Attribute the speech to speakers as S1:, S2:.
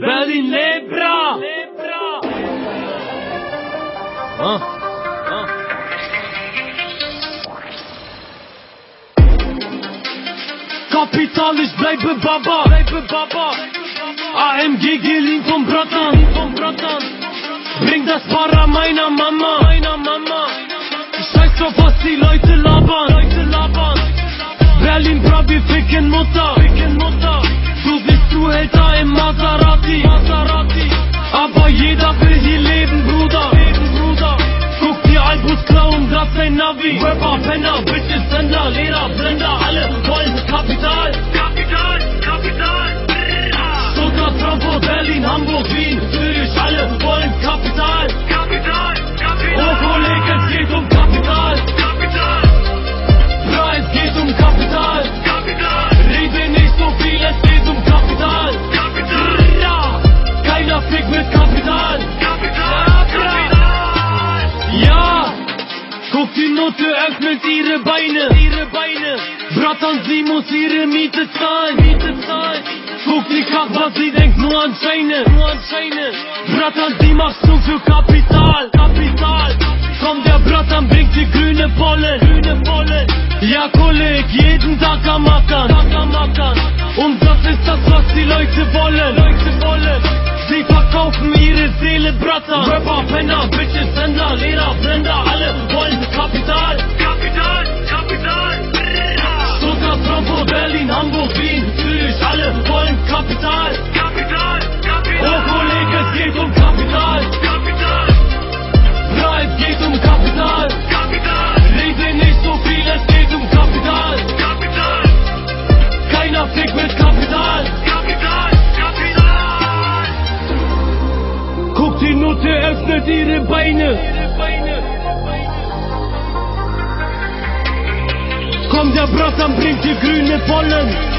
S1: Berlin Lebra. Ah, ah. Kapital, ich bleibe Baba. Bleibe Baba. AMG geliehen vom Bratan. Vom Bratan. Bring das Para meiner Mama. Meiner Mama. Ich scheiß drauf, was die Leute labern. Leute labern. Berlin, bra, wir ficken Mutter. Ficken Mutter. Aber jeder will hier leben, Bruder. Leben, Bruder. Guck dir Albus klauen, grad sein Navi. Rapper, Penner, Bitches, Sender, Lehrer, Blender, alle wollen. Kapital, Nutte öffnet ihre Beine. Ihre Beine. Bratan, sie muss ihre Miete zahlen. Miete zahlen. Guck die Kacke, sie denkt nur an Scheine. Nur an Scheine. Bratan, sie macht so für Kapital. Kapital. Komm, der Bratan bringt die grüne Pollen. Grüne Pollen. Ja, Kolleg, jeden Tag am Ackern. Tag am Ackern. Und das ist das, was die Leute wollen. Leute wollen. Sie verkaufen ihre Seele, Bratan. Rapper, Penner, Bitches, Sender, Lehrer, Blender, alle wollen öffnet ihre Beine. Komm, der Bratan bringt die grüne Pollen.